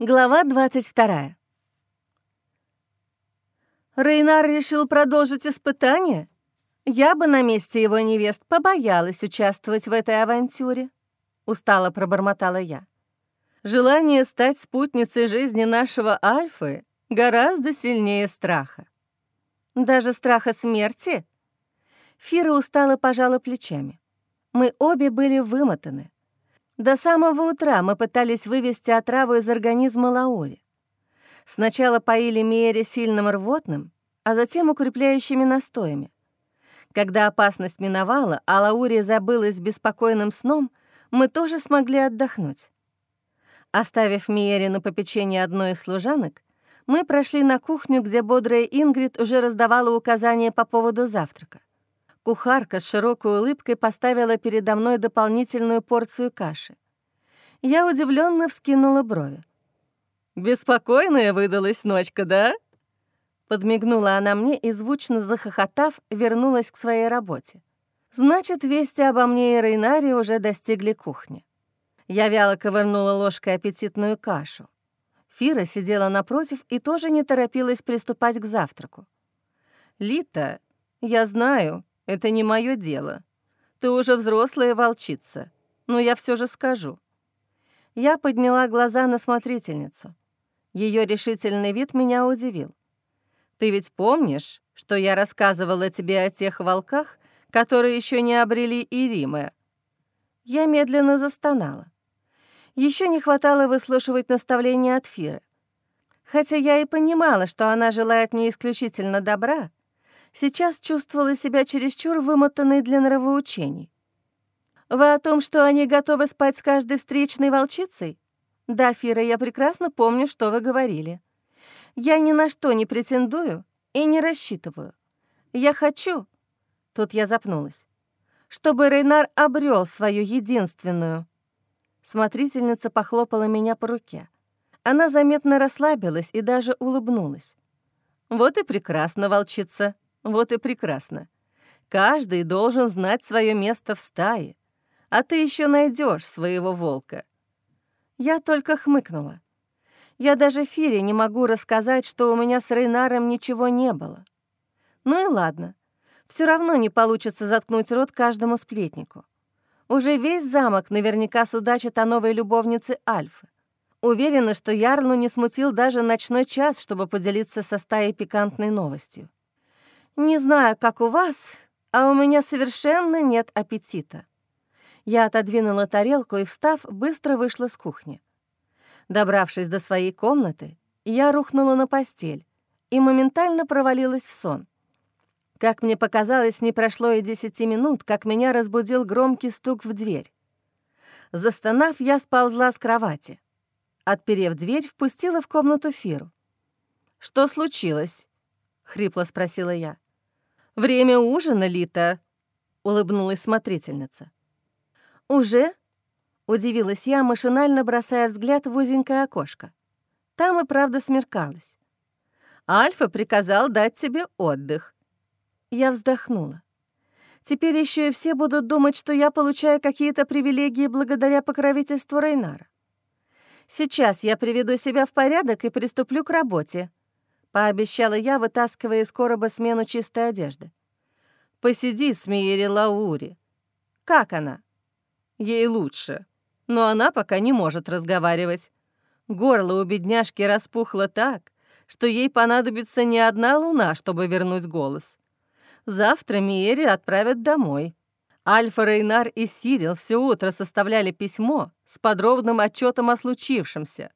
Глава 22. Рейнар решил продолжить испытание? Я бы на месте его невест побоялась участвовать в этой авантюре, устало пробормотала я. Желание стать спутницей жизни нашего Альфы гораздо сильнее страха. Даже страха смерти? Фира устало пожала плечами. Мы обе были вымотаны. До самого утра мы пытались вывести отраву из организма Лаури. Сначала поили Миэре сильным рвотным, а затем укрепляющими настоями. Когда опасность миновала, а Лаури забылась беспокойным сном, мы тоже смогли отдохнуть. Оставив Миэре на попечение одной из служанок, мы прошли на кухню, где бодрая Ингрид уже раздавала указания по поводу завтрака. Кухарка с широкой улыбкой поставила передо мной дополнительную порцию каши. Я удивленно вскинула брови. «Беспокойная выдалась ночка, да?» Подмигнула она мне и, звучно захохотав, вернулась к своей работе. Значит, вести обо мне и Рейнаре уже достигли кухни. Я вяло ковырнула ложкой аппетитную кашу. Фира сидела напротив и тоже не торопилась приступать к завтраку. «Лита, я знаю, это не мое дело. Ты уже взрослая волчица, но я все же скажу. Я подняла глаза на смотрительницу. Ее решительный вид меня удивил. Ты ведь помнишь, что я рассказывала тебе о тех волках, которые еще не обрели Иримы? Я медленно застонала. Еще не хватало выслушивать наставления от Фиры. Хотя я и понимала, что она желает мне исключительно добра, сейчас чувствовала себя чересчур вымотанной для нравоучений. «Вы о том, что они готовы спать с каждой встречной волчицей?» «Да, Фира, я прекрасно помню, что вы говорили. Я ни на что не претендую и не рассчитываю. Я хочу...» Тут я запнулась. «Чтобы Рейнар обрел свою единственную...» Смотрительница похлопала меня по руке. Она заметно расслабилась и даже улыбнулась. «Вот и прекрасно, волчица. Вот и прекрасно. Каждый должен знать свое место в стае, а ты еще найдешь своего волка. Я только хмыкнула. Я даже Фире не могу рассказать, что у меня с Рейнаром ничего не было. Ну и ладно. Все равно не получится заткнуть рот каждому сплетнику. Уже весь замок наверняка судачит о новой любовнице Альфы. Уверена, что Ярлу не смутил даже ночной час, чтобы поделиться со стаей пикантной новостью. Не знаю, как у вас, а у меня совершенно нет аппетита. Я отодвинула тарелку и, встав, быстро вышла с кухни. Добравшись до своей комнаты, я рухнула на постель и моментально провалилась в сон. Как мне показалось, не прошло и десяти минут, как меня разбудил громкий стук в дверь. Застонав, я сползла с кровати. Отперев дверь, впустила в комнату Фиру. «Что случилось?» — хрипло спросила я. «Время ужина, Лита», — улыбнулась смотрительница. «Уже?» — удивилась я, машинально бросая взгляд в узенькое окошко. Там и правда смеркалось. «Альфа приказал дать тебе отдых». Я вздохнула. Теперь еще и все будут думать, что я получаю какие-то привилегии благодаря покровительству Рейнара. Сейчас я приведу себя в порядок и приступлю к работе пообещала я, вытаскивая из короба смену чистой одежды. «Посиди с Миери Лаури. Как она?» «Ей лучше, но она пока не может разговаривать. Горло у бедняжки распухло так, что ей понадобится не одна луна, чтобы вернуть голос. Завтра Миери отправят домой». Альфа Рейнар и Сирил все утро составляли письмо с подробным отчетом о случившемся.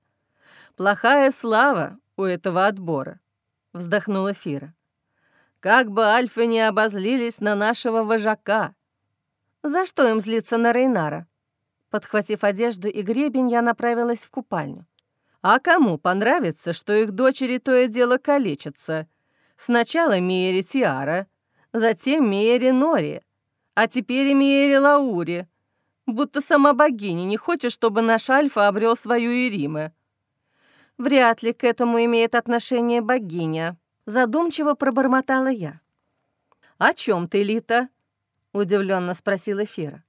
Плохая слава у этого отбора вздохнула Фира. Как бы альфы не обозлились на нашего вожака. За что им злиться на Рейнара? Подхватив одежду и гребень, я направилась в купальню. А кому понравится, что их дочери то и дело калечатся? Сначала Миери Тиара, затем Миери Нори, а теперь и Миери Лаури. Будто сама богиня не хочет, чтобы наш Альфа обрел свою Ириме. Вряд ли к этому имеет отношение богиня. Задумчиво пробормотала я. «О чем ты, Лита?» — удивленно спросила Фира.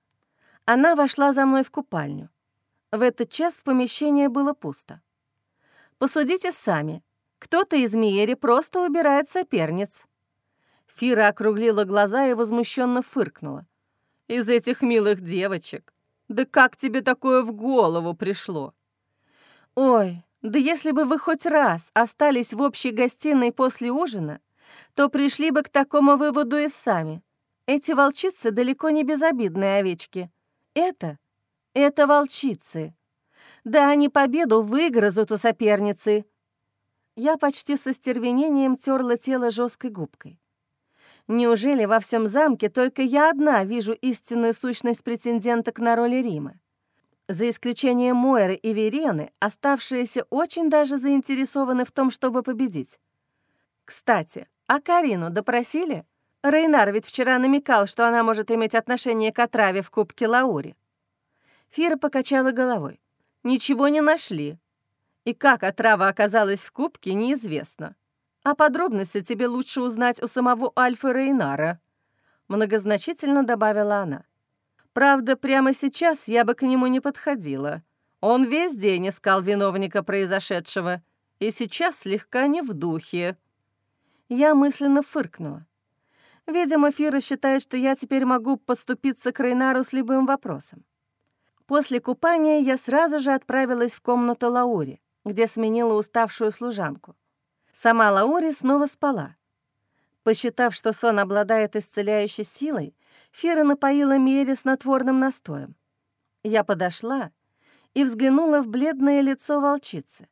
Она вошла за мной в купальню. В этот час в помещении было пусто. Посудите сами. Кто-то из Миери просто убирает соперниц». Фира округлила глаза и возмущенно фыркнула. «Из этих милых девочек? Да как тебе такое в голову пришло?» «Ой, да если бы вы хоть раз остались в общей гостиной после ужина, то пришли бы к такому выводу и сами. Эти волчицы далеко не безобидные овечки. Это, это волчицы. Да они победу выгрызут у соперницы». Я почти со стервенением терла тело жесткой губкой. Неужели во всем замке только я одна вижу истинную сущность претенденток на роли Рима? За исключением Мойры и Верены, оставшиеся очень даже заинтересованы в том, чтобы победить. Кстати, а Карину допросили? Рейнар ведь вчера намекал, что она может иметь отношение к отраве в кубке Лаури. Фира покачала головой. Ничего не нашли. И как отрава оказалась в кубке, неизвестно. А подробности тебе лучше узнать у самого Альфа Рейнара», — многозначительно добавила она. «Правда, прямо сейчас я бы к нему не подходила. Он весь день искал виновника произошедшего, и сейчас слегка не в духе». Я мысленно фыркнула. Видимо, Фира считает, что я теперь могу поступиться к Рейнару с любым вопросом. После купания я сразу же отправилась в комнату Лаури, где сменила уставшую служанку. Сама Лаури снова спала. Посчитав, что сон обладает исцеляющей силой, Фера напоила Миэри снотворным настоем. Я подошла и взглянула в бледное лицо волчицы.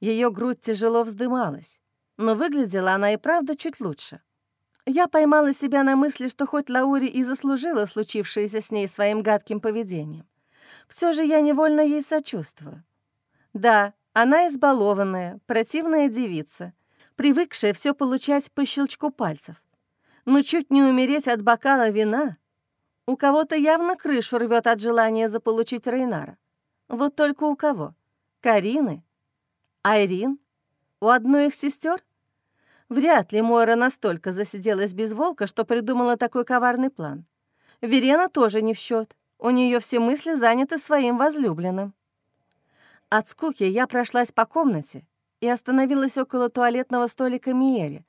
Ее грудь тяжело вздымалась, но выглядела она и правда чуть лучше. Я поймала себя на мысли, что хоть Лаури и заслужила случившееся с ней своим гадким поведением, все же я невольно ей сочувствую. Да, она избалованная, противная девица, привыкшая все получать по щелчку пальцев. Но чуть не умереть от бокала вина. У кого-то явно крышу рвет от желания заполучить Рейнара. Вот только у кого? Карины? Айрин? У одной их сестер? Вряд ли Мойра настолько засиделась без волка, что придумала такой коварный план. Верена тоже не в счет. У нее все мысли заняты своим возлюбленным. От скуки я прошлась по комнате и остановилась около туалетного столика Миери,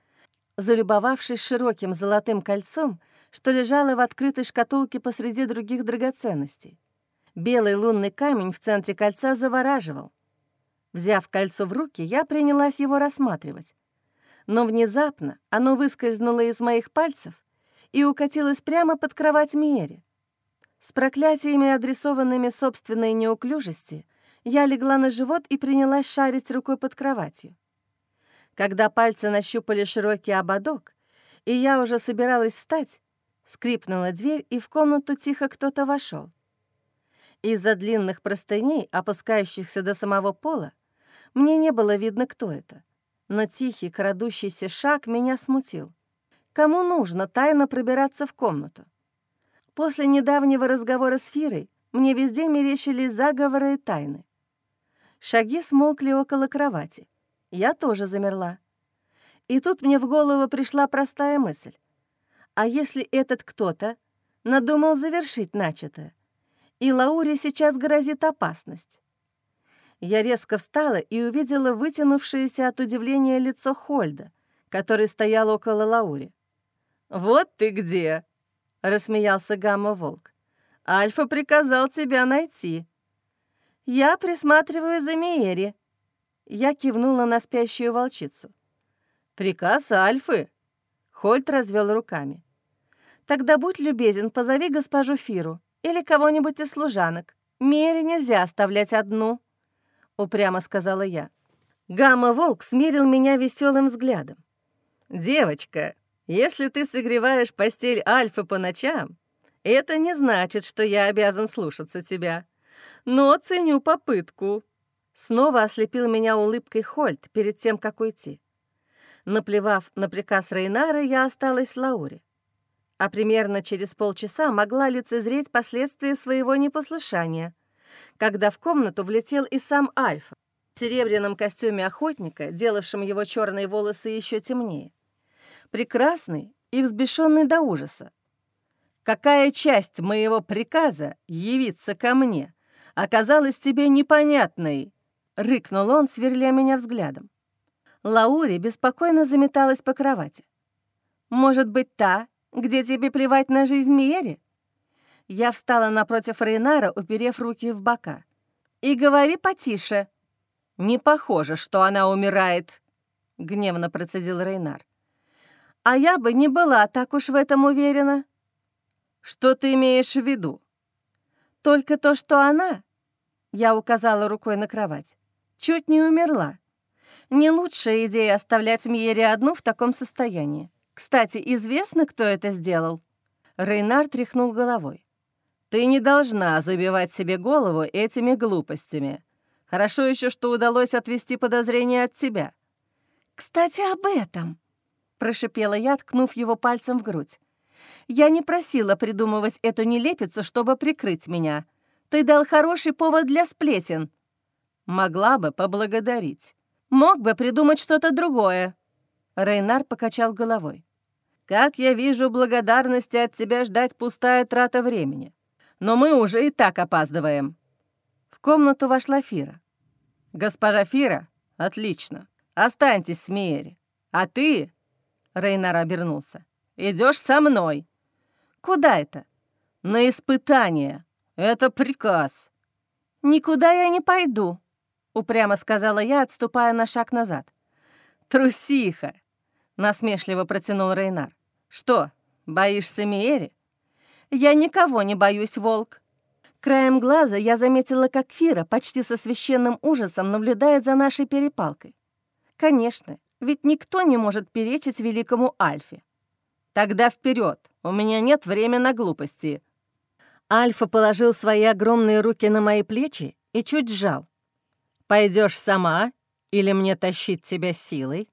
залюбовавшись широким золотым кольцом, что лежало в открытой шкатулке посреди других драгоценностей. Белый лунный камень в центре кольца завораживал. Взяв кольцо в руки, я принялась его рассматривать. Но внезапно оно выскользнуло из моих пальцев и укатилось прямо под кровать Миери. С проклятиями, адресованными собственной неуклюжести — я легла на живот и принялась шарить рукой под кроватью. Когда пальцы нащупали широкий ободок, и я уже собиралась встать, скрипнула дверь, и в комнату тихо кто-то вошел. Из-за длинных простыней, опускающихся до самого пола, мне не было видно, кто это. Но тихий, крадущийся шаг меня смутил. Кому нужно тайно пробираться в комнату? После недавнего разговора с Фирой мне везде мерещились заговоры и тайны. Шаги смолкли около кровати. Я тоже замерла. И тут мне в голову пришла простая мысль. А если этот кто-то надумал завершить начатое, и Лауре сейчас грозит опасность? Я резко встала и увидела вытянувшееся от удивления лицо Хольда, который стоял около Лаури. «Вот ты где!» — рассмеялся Гамма-волк. «Альфа приказал тебя найти. «Я присматриваю за Миери». Я кивнула на спящую волчицу. «Приказ Альфы!» Хольт развел руками. «Тогда будь любезен, позови госпожу Фиру или кого-нибудь из служанок. Миери нельзя оставлять одну», — упрямо сказала я. Гамма-волк смирил меня веселым взглядом. «Девочка, если ты согреваешь постель Альфы по ночам, это не значит, что я обязан слушаться тебя но ценю попытку». Снова ослепил меня улыбкой Хольт перед тем, как уйти. Наплевав на приказ Рейнара, я осталась с Лауре. А примерно через полчаса могла лицезреть последствия своего непослушания, когда в комнату влетел и сам Альфа в серебряном костюме охотника, делавшем его черные волосы еще темнее. Прекрасный и взбешенный до ужаса. «Какая часть моего приказа явиться ко мне?» оказалась тебе непонятной», — рыкнул он, сверля меня взглядом. Лаури беспокойно заметалась по кровати. «Может быть, та, где тебе плевать на жизнь Миери?» Я встала напротив Рейнара, уперев руки в бока. «И говори потише». «Не похоже, что она умирает», — гневно процедил Рейнар. «А я бы не была так уж в этом уверена». «Что ты имеешь в виду?» «Только то, что она...» Я указала рукой на кровать. «Чуть не умерла. Не лучшая идея оставлять Миере одну в таком состоянии. Кстати, известно, кто это сделал?» Рейнар тряхнул головой. «Ты не должна забивать себе голову этими глупостями. Хорошо еще, что удалось отвести подозрения от тебя». «Кстати, об этом», — прошипела я, ткнув его пальцем в грудь. «Я не просила придумывать эту нелепицу, чтобы прикрыть меня. Ты дал хороший повод для сплетен». «Могла бы поблагодарить. Мог бы придумать что-то другое». Рейнар покачал головой. «Как я вижу, благодарности от тебя ждать пустая трата времени. Но мы уже и так опаздываем». В комнату вошла Фира. «Госпожа Фира? Отлично. Останьтесь с Миери. А ты...» Рейнар обернулся. Идешь со мной». «Куда это?» «На испытание. Это приказ». «Никуда я не пойду», — упрямо сказала я, отступая на шаг назад. «Трусиха!» — насмешливо протянул Рейнар. «Что, боишься Миери?» «Я никого не боюсь, волк. Краем глаза я заметила, как Фира почти со священным ужасом наблюдает за нашей перепалкой. Конечно, ведь никто не может перечить великому Альфе. Тогда вперед, у меня нет времени на глупости. Альфа положил свои огромные руки на мои плечи и чуть сжал. Пойдешь сама или мне тащить тебя силой?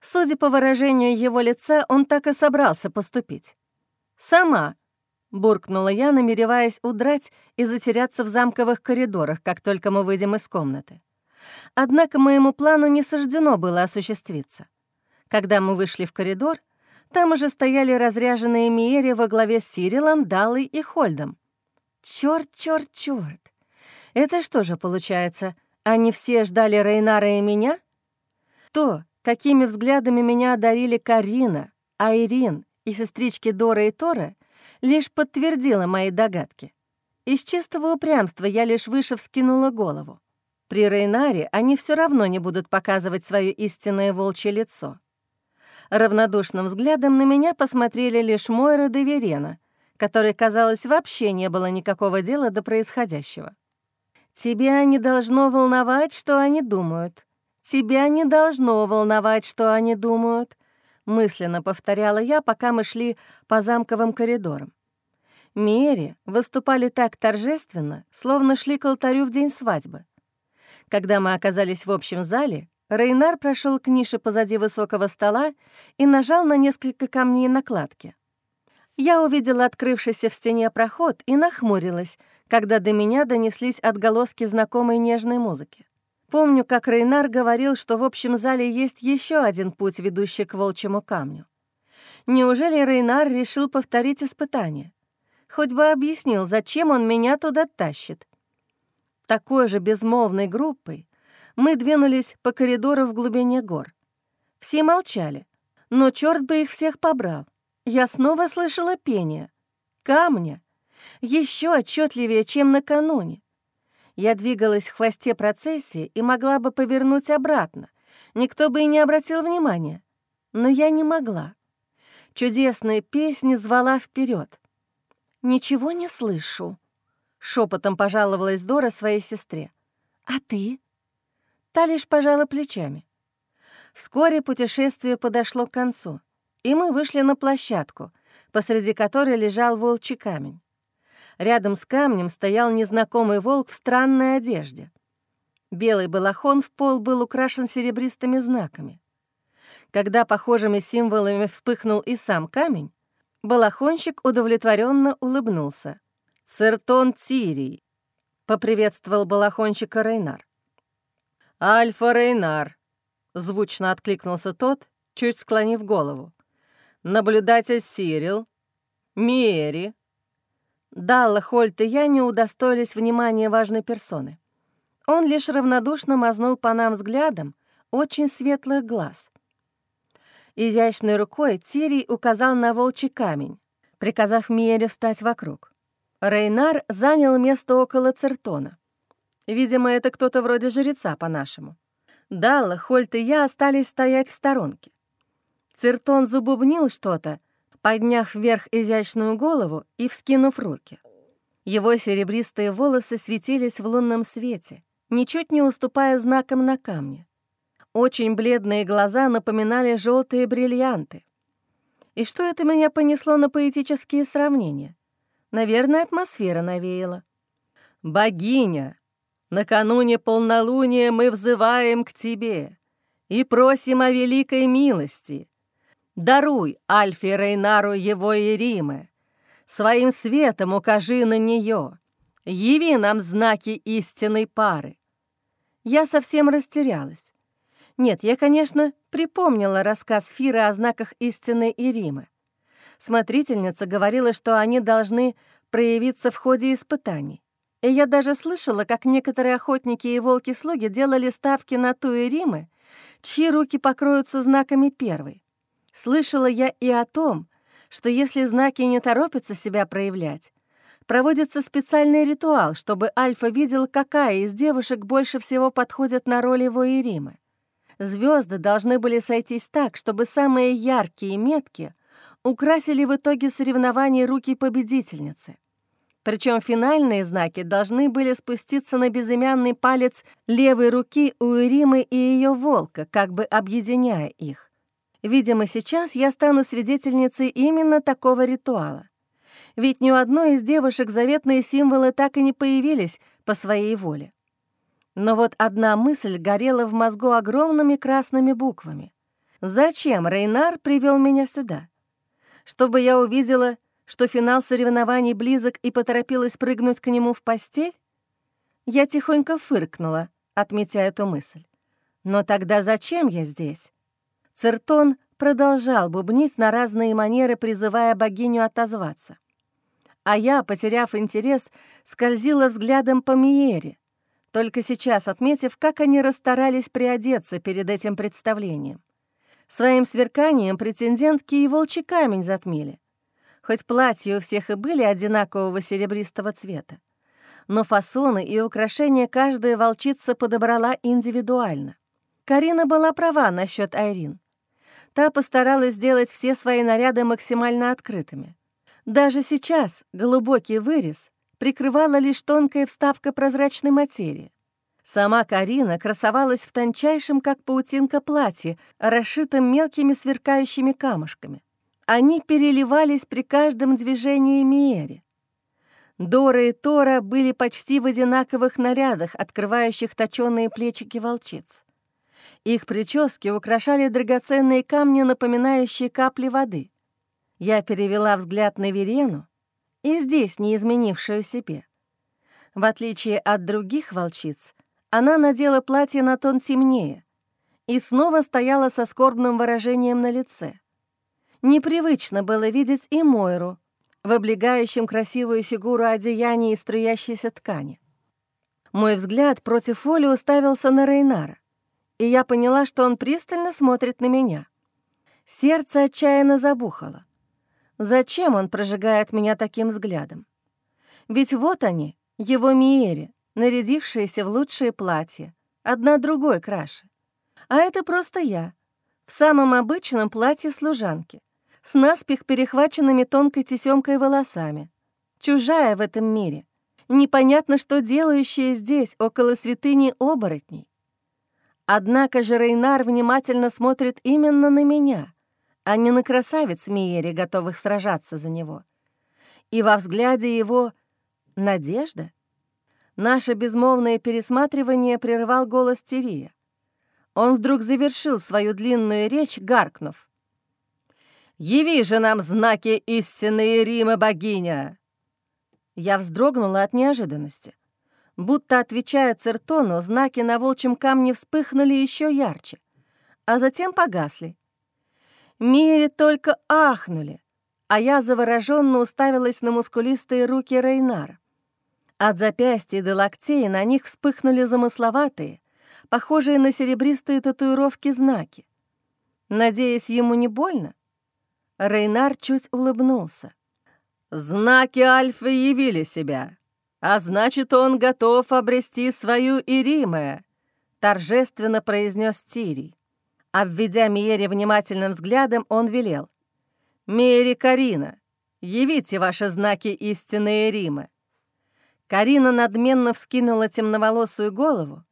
Судя по выражению его лица, он так и собрался поступить. «Сама», буркнула я, намереваясь удрать и затеряться в замковых коридорах, как только мы выйдем из комнаты. Однако моему плану не суждено было осуществиться. Когда мы вышли в коридор, там уже стояли разряженные Миери во главе с Сирилом, Далой и Хольдом. Чёрт, чёрт, чёрт! Это что же получается, они все ждали Рейнара и меня? То, какими взглядами меня одарили Карина, Айрин и сестрички Дора и Тора, лишь подтвердила мои догадки. Из чистого упрямства я лишь выше вскинула голову. При Рейнаре они все равно не будут показывать свое истинное волчье лицо. Равнодушным взглядом на меня посмотрели лишь Мойра де Верена, которой, казалось, вообще не было никакого дела до происходящего. «Тебя не должно волновать, что они думают. Тебя не должно волновать, что они думают», — мысленно повторяла я, пока мы шли по замковым коридорам. Мери выступали так торжественно, словно шли к алтарю в день свадьбы. Когда мы оказались в общем зале, Рейнар прошел к нише позади высокого стола и нажал на несколько камней накладки. Я увидела открывшийся в стене проход и нахмурилась, когда до меня донеслись отголоски знакомой нежной музыки. Помню, как Рейнар говорил, что в общем зале есть еще один путь, ведущий к волчьему камню. Неужели Рейнар решил повторить испытание? Хоть бы объяснил, зачем он меня туда тащит. Такой же безмолвной группой мы двинулись по коридору в глубине гор. Все молчали, но черт бы их всех побрал. Я снова слышала пение. Камня. Еще отчетливее, чем накануне. Я двигалась в хвосте процессии и могла бы повернуть обратно. Никто бы и не обратил внимания. Но я не могла. Чудесная песня звала вперед. «Ничего не слышу», — шепотом пожаловалась Дора своей сестре. «А ты?» Та лишь пожала плечами. Вскоре путешествие подошло к концу, и мы вышли на площадку, посреди которой лежал волчий камень. Рядом с камнем стоял незнакомый волк в странной одежде. Белый балахон в пол был украшен серебристыми знаками. Когда похожими символами вспыхнул и сам камень, балахонщик удовлетворенно улыбнулся. «Цертон Тирий», — поприветствовал балахонщика Рейнар. «Альфа Рейнар», — звучно откликнулся тот, чуть склонив голову. «Наблюдатель Сирил, Мери». Далла, Хольт и я не удостоились внимания важной персоны. Он лишь равнодушно мазнул по нам взглядом очень светлых глаз. Изящной рукой Тирий указал на волчий камень, приказав Миере встать вокруг. Рейнар занял место около Цертона. Видимо, это кто-то вроде жреца по-нашему. Далла, Хольт и я остались стоять в сторонке. Цертон забубнил что-то, подняв вверх изящную голову и вскинув руки. Его серебристые волосы светились в лунном свете, ничуть не уступая знакам на камне. Очень бледные глаза напоминали желтые бриллианты. И что это меня понесло на поэтические сравнения? Наверное, атмосфера навеяла. «Богиня, накануне полнолуния мы взываем к тебе и просим о великой милости. Даруй Альфе Рейнару его и Риме, своим светом укажи на нее, яви нам знаки истинной пары». Я совсем растерялась. Нет, я, конечно, припомнила рассказ Фиры о знаках истины Иримы. Смотрительница говорила, что они должны проявиться в ходе испытаний. И я даже слышала, как некоторые охотники и волки-слуги делали ставки на ту Иримы, чьи руки покроются знаками первой. Слышала я и о том, что если знаки не торопятся себя проявлять, проводится специальный ритуал, чтобы Альфа видел, какая из девушек больше всего подходит на роль его Иримы. Звезды должны были сойтись так, чтобы самые яркие метки украсили в итоге соревнований руки победительницы. Причем финальные знаки должны были спуститься на безымянный палец левой руки у Иримы и ее волка, как бы объединяя их. Видимо, сейчас я стану свидетельницей именно такого ритуала. Ведь ни у одной из девушек заветные символы так и не появились по своей воле. Но вот одна мысль горела в мозгу огромными красными буквами. Зачем Рейнар привел меня сюда? Чтобы я увидела, что финал соревнований близок и поторопилась прыгнуть к нему в постель? Я тихонько фыркнула, отметя эту мысль. Но тогда зачем я здесь? Цертон продолжал бубнить на разные манеры, призывая богиню отозваться. А я, потеряв интерес, скользила взглядом по Миере, только сейчас отметив, как они расстарались приодеться перед этим представлением. Своим сверканием претендентки и волчий камень затмили. Хоть платья у всех и были одинакового серебристого цвета, но фасоны и украшения каждая волчица подобрала индивидуально. Карина была права насчет Айрин. Та постаралась сделать все свои наряды максимально открытыми. Даже сейчас глубокий вырез прикрывала лишь тонкая вставка прозрачной материи. Сама Карина красовалась в тончайшем, как паутинка, платье, расшитом мелкими сверкающими камушками. Они переливались при каждом движении Миэри. Дора и Тора были почти в одинаковых нарядах, открывающих точёные плечики волчиц. Их прически украшали драгоценные камни, напоминающие капли воды. Я перевела взгляд на Верену, и здесь не изменившую себе. В отличие от других волчиц, она надела платье на тон темнее и снова стояла со скорбным выражением на лице. Непривычно было видеть и Мойру в облегающем красивую фигуру одеяния и струящейся ткани. Мой взгляд против воли уставился на Рейнара, и я поняла, что он пристально смотрит на меня. Сердце отчаянно забухало. Зачем он прожигает меня таким взглядом? Ведь вот они, его Миери, нарядившиеся в лучшие платья, одна другой краше. А это просто я, в самом обычном платье служанки, с наспех перехваченными тонкой тесемкой волосами, чужая в этом мире, непонятно что делающая здесь, около святыни оборотней. Однако же Рейнар внимательно смотрит именно на меня — а не на красавиц Миери, готовых сражаться за него. И во взгляде его надежда. Наше безмолвное пересматривание прервал голос Тирия. Он вдруг завершил свою длинную речь, гаркнув. «Яви же нам знаки истинной Рима, богиня!» Я вздрогнула от неожиданности. Будто отвечая Цертону, знаки на волчьем камне вспыхнули еще ярче, а затем погасли. Мире только ахнули, а я завороженно уставилась на мускулистые руки Рейнара. От запястья до локтей на них вспыхнули замысловатые, похожие на серебристые татуировки знаки. Надеясь, ему не больно, Рейнар чуть улыбнулся. «Знаки Альфы явили себя, а значит, он готов обрести свою Ириме», — торжественно произнес Тирий. Обведя Миере внимательным взглядом, он велел. «Миере Карина, явите ваши знаки истинной Римы». Карина надменно вскинула темноволосую голову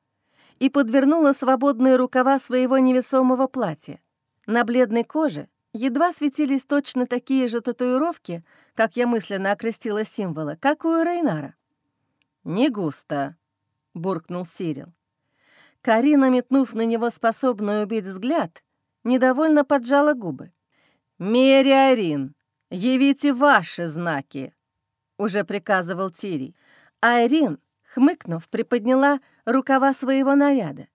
и подвернула свободные рукава своего невесомого платья. На бледной коже едва светились точно такие же татуировки, как я мысленно окрестила символы, как у Рейнара. «Не густо», — буркнул Сирил. Карина, метнув на него способную убить взгляд, недовольно поджала губы. «Мериарин, явите ваши знаки!» — уже приказывал Тирий. А Ирин, хмыкнув, приподняла рукава своего наряда,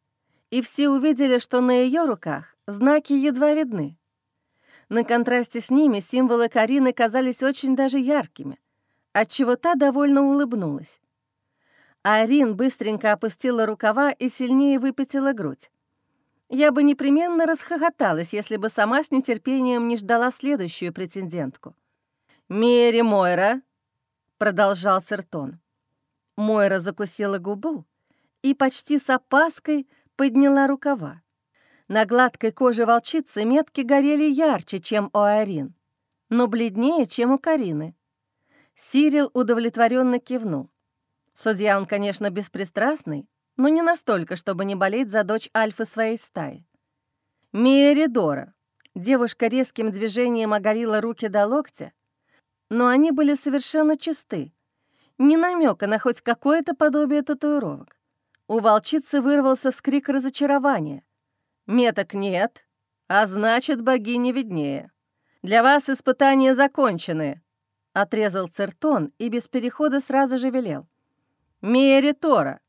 и все увидели, что на ее руках знаки едва видны. На контрасте с ними символы Карины казались очень даже яркими, отчего та довольно улыбнулась. Арин быстренько опустила рукава и сильнее выпятила грудь. Я бы непременно расхохоталась, если бы сама с нетерпением не ждала следующую претендентку. «Мери Мойра», — продолжал Сертон. Мойра закусила губу и почти с опаской подняла рукава. На гладкой коже волчицы метки горели ярче, чем у Арин, но бледнее, чем у Карины. Сирил удовлетворенно кивнул. Судья он, конечно, беспристрастный, но не настолько, чтобы не болеть за дочь Альфы своей стаи. Миеридора. Девушка резким движением оголила руки до локтя, но они были совершенно чисты. Ни намека на хоть какое-то подобие татуировок. У волчицы вырвался вскрик разочарования. «Меток нет, а значит, богиня виднее. Для вас испытания закончены», — отрезал Цертон и без перехода сразу же велел. «Мери Тора!»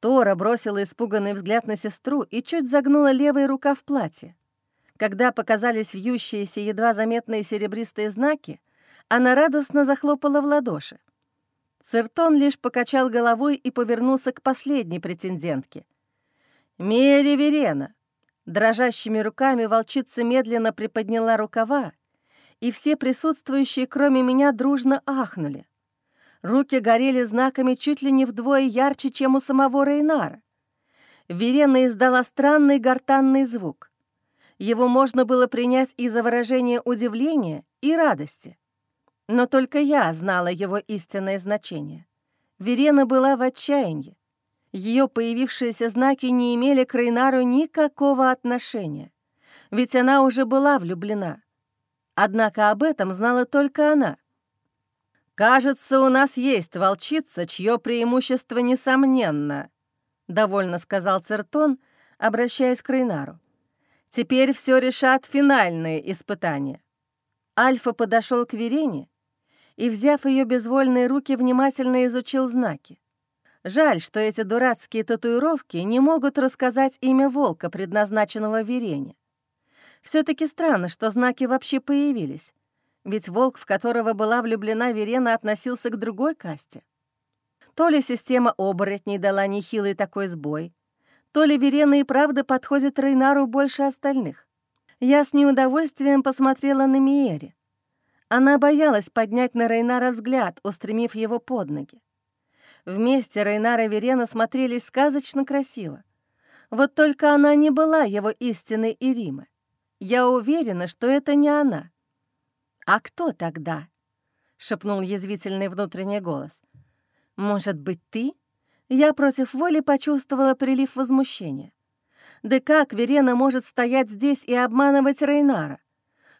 Тора бросила испуганный взгляд на сестру и чуть загнула левая рука в платье. Когда показались вьющиеся едва заметные серебристые знаки, она радостно захлопала в ладоши. Цертон лишь покачал головой и повернулся к последней претендентке. «Мери Верена!» Дрожащими руками волчица медленно приподняла рукава, и все присутствующие, кроме меня, дружно ахнули. Руки горели знаками чуть ли не вдвое ярче, чем у самого Рейнара. Верена издала странный гортанный звук. Его можно было принять и за выражение удивления и радости. Но только я знала его истинное значение. Верена была в отчаянии. Ее появившиеся знаки не имели к Рейнару никакого отношения, ведь она уже была влюблена. Однако об этом знала только она — «Кажется, у нас есть волчица, чье преимущество несомненно», — довольно сказал Цертон, обращаясь к Рейнару. «Теперь все решат финальные испытания». Альфа подошел к Верене и, взяв ее безвольные руки, внимательно изучил знаки. Жаль, что эти дурацкие татуировки не могут рассказать имя волка, предназначенного Верене. все таки странно, что знаки вообще появились ведь волк, в которого была влюблена Верена, относился к другой касте. То ли система оборотней дала нехилый такой сбой, то ли Верена и правда подходит Рейнару больше остальных. Я с неудовольствием посмотрела на Миере. Она боялась поднять на Рейнара взгляд, устремив его под ноги. Вместе Рейнар и Верена смотрелись сказочно красиво. Вот только она не была его истинной Иримы. Я уверена, что это не она. «А кто тогда?» — шепнул язвительный внутренний голос. «Может быть, ты?» Я против воли почувствовала прилив возмущения. Да как Верена может стоять здесь и обманывать Рейнара?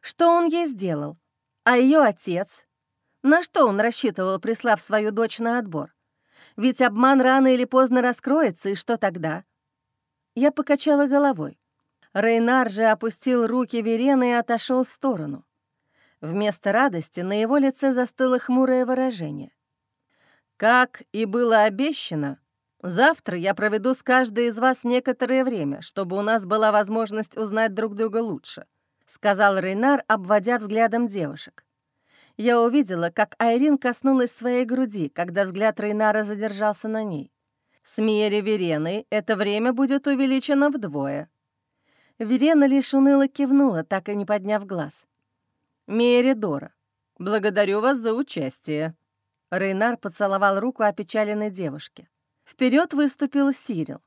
Что он ей сделал? А ее отец? На что он рассчитывал, прислав свою дочь на отбор? Ведь обман рано или поздно раскроется, и что тогда? Я покачала головой. Рейнар же опустил руки Верены и отошел в сторону. Вместо радости на его лице застыло хмурое выражение. «Как и было обещано, завтра я проведу с каждой из вас некоторое время, чтобы у нас была возможность узнать друг друга лучше», сказал Рейнар, обводя взглядом девушек. Я увидела, как Айрин коснулась своей груди, когда взгляд Рейнара задержался на ней. С Миери Вереной это время будет увеличено вдвое. Верена лишь уныло кивнула, так и не подняв глаз. «Миери Дора, благодарю вас за участие». Рейнар поцеловал руку опечаленной девушке. Вперед выступил Сирил.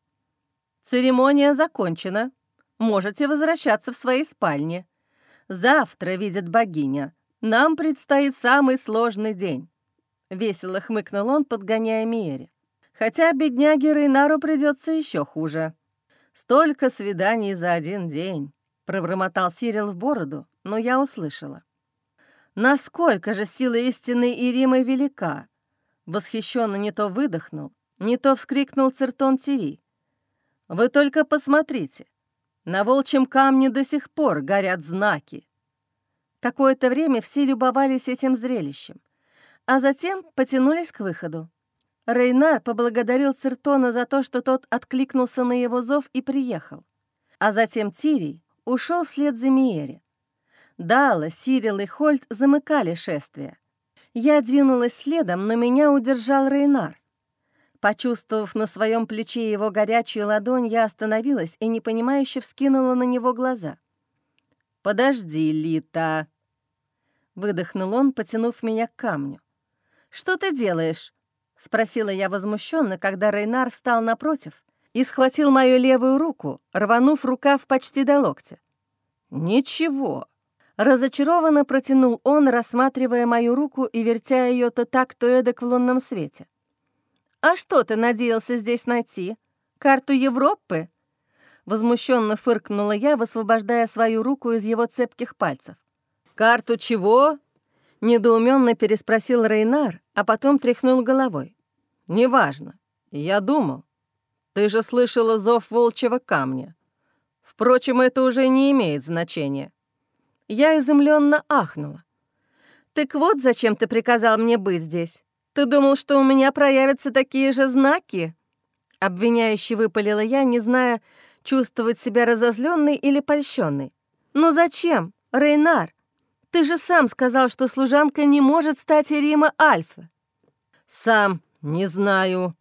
«Церемония закончена. Можете возвращаться в свои спальни. Завтра, видит богиня, нам предстоит самый сложный день». Весело хмыкнул он, подгоняя Миери. «Хотя бедняге Рейнару придется еще хуже. Столько свиданий за один день», — пробормотал Сирил в бороду, но я услышала. Насколько же сила истины Иримы велика! Восхищенно не то выдохнул, не то вскрикнул Цертон Тири. Вы только посмотрите, на волчьем камне до сих пор горят знаки. Какое-то время все любовались этим зрелищем, а затем потянулись к выходу. Рейнар поблагодарил Цертона за то, что тот откликнулся на его зов и приехал. А затем Тирий ушел вслед за Миери. Дала, Сирил и Хольт замыкали шествие. Я двинулась следом, но меня удержал Рейнар. Почувствовав на своем плече его горячую ладонь, я остановилась и непонимающе вскинула на него глаза. «Подожди, Лита!» Выдохнул он, потянув меня к камню. «Что ты делаешь?» — спросила я возмущенно, когда Рейнар встал напротив и схватил мою левую руку, рванув рукав почти до локтя. «Ничего», Разочарованно протянул он, рассматривая мою руку и вертя ее то так, то эдак в лунном свете. «А что ты надеялся здесь найти? Карту Европы?» Возмущенно фыркнула я, высвобождая свою руку из его цепких пальцев. «Карту чего?» Недоуменно переспросил Рейнар, а потом тряхнул головой. «Неважно. Я думал. Ты же слышала зов волчьего камня. Впрочем, это уже не имеет значения. Я изумленно ахнула. «Так вот, зачем ты приказал мне быть здесь? Ты думал, что у меня проявятся такие же знаки?» Обвиняюще выпалила я, не зная, чувствовать себя разозленной или польщенной. «Ну зачем, Рейнар? Ты же сам сказал, что служанка не может стать Рима Альфа». «Сам не знаю».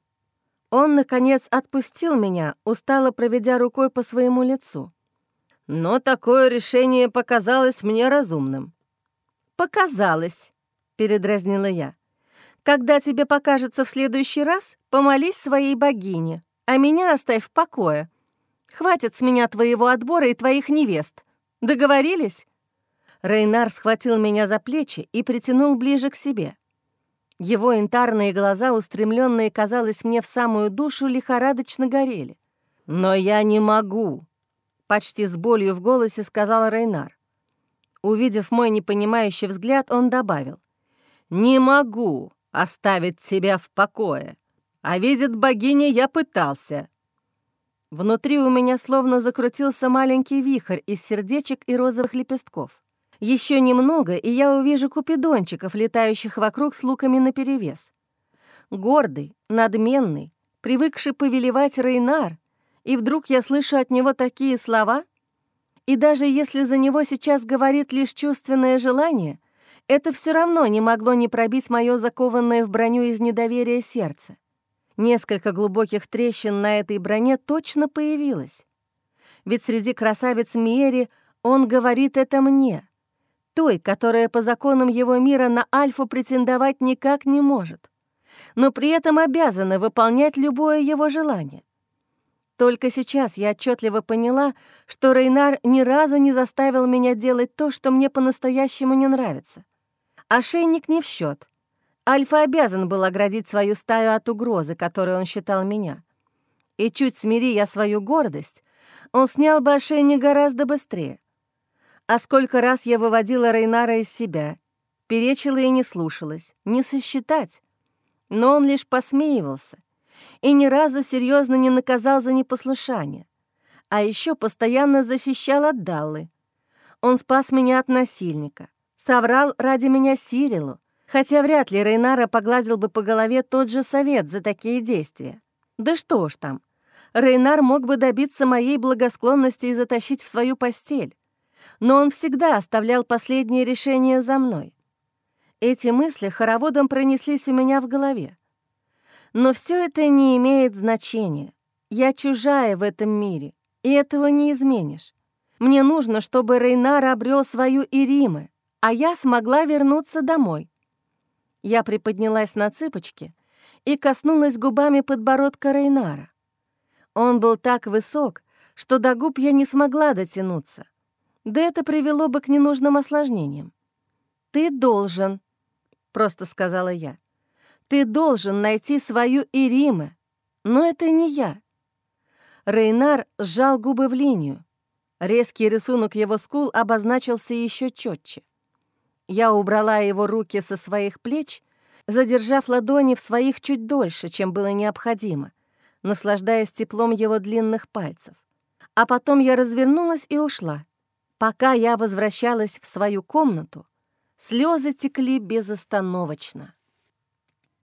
Он, наконец, отпустил меня, устало проведя рукой по своему лицу. Но такое решение показалось мне разумным. «Показалось», — передразнила я. «Когда тебе покажется в следующий раз, помолись своей богине, а меня оставь в покое. Хватит с меня твоего отбора и твоих невест. Договорились?» Рейнар схватил меня за плечи и притянул ближе к себе. Его янтарные глаза, устремленные, казалось мне, в самую душу, лихорадочно горели. «Но я не могу», Почти с болью в голосе сказал Рейнар. Увидев мой непонимающий взгляд, он добавил. «Не могу оставить тебя в покое, а видит богиня, я пытался». Внутри у меня словно закрутился маленький вихрь из сердечек и розовых лепестков. Еще немного, и я увижу купидончиков, летающих вокруг с луками наперевес. Гордый, надменный, привыкший повелевать Рейнар, и вдруг я слышу от него такие слова? И даже если за него сейчас говорит лишь чувственное желание, это все равно не могло не пробить мое закованное в броню из недоверия сердце. Несколько глубоких трещин на этой броне точно появилось. Ведь среди красавиц Миери он говорит это мне, той, которая по законам его мира на Альфу претендовать никак не может, но при этом обязана выполнять любое его желание. Только сейчас я отчетливо поняла, что Рейнар ни разу не заставил меня делать то, что мне по-настоящему не нравится. Ошейник не в счет. Альфа обязан был оградить свою стаю от угрозы, которой он считал меня. И чуть смири я свою гордость, он снял бы ошейник гораздо быстрее. А сколько раз я выводила Рейнара из себя, перечила и не слушалась, не сосчитать. Но он лишь посмеивался — и ни разу серьезно не наказал за непослушание. А еще постоянно защищал от Даллы. Он спас меня от насильника, соврал ради меня Сирилу, хотя вряд ли Рейнара погладил бы по голове тот же совет за такие действия. Да что ж там, Рейнар мог бы добиться моей благосклонности и затащить в свою постель, но он всегда оставлял последнее решение за мной. Эти мысли хороводом пронеслись у меня в голове. Но все это не имеет значения. Я чужая в этом мире, и этого не изменишь. Мне нужно, чтобы Рейнар обрел свою Ириме, а я смогла вернуться домой. Я приподнялась на цыпочки и коснулась губами подбородка Рейнара. Он был так высок, что до губ я не смогла дотянуться. Да это привело бы к ненужным осложнениям. «Ты должен», — просто сказала я. «Ты должен найти свою Ириме, но это не я». Рейнар сжал губы в линию. Резкий рисунок его скул обозначился еще четче. Я убрала его руки со своих плеч, задержав ладони в своих чуть дольше, чем было необходимо, наслаждаясь теплом его длинных пальцев. А потом я развернулась и ушла. Пока я возвращалась в свою комнату, слезы текли безостановочно.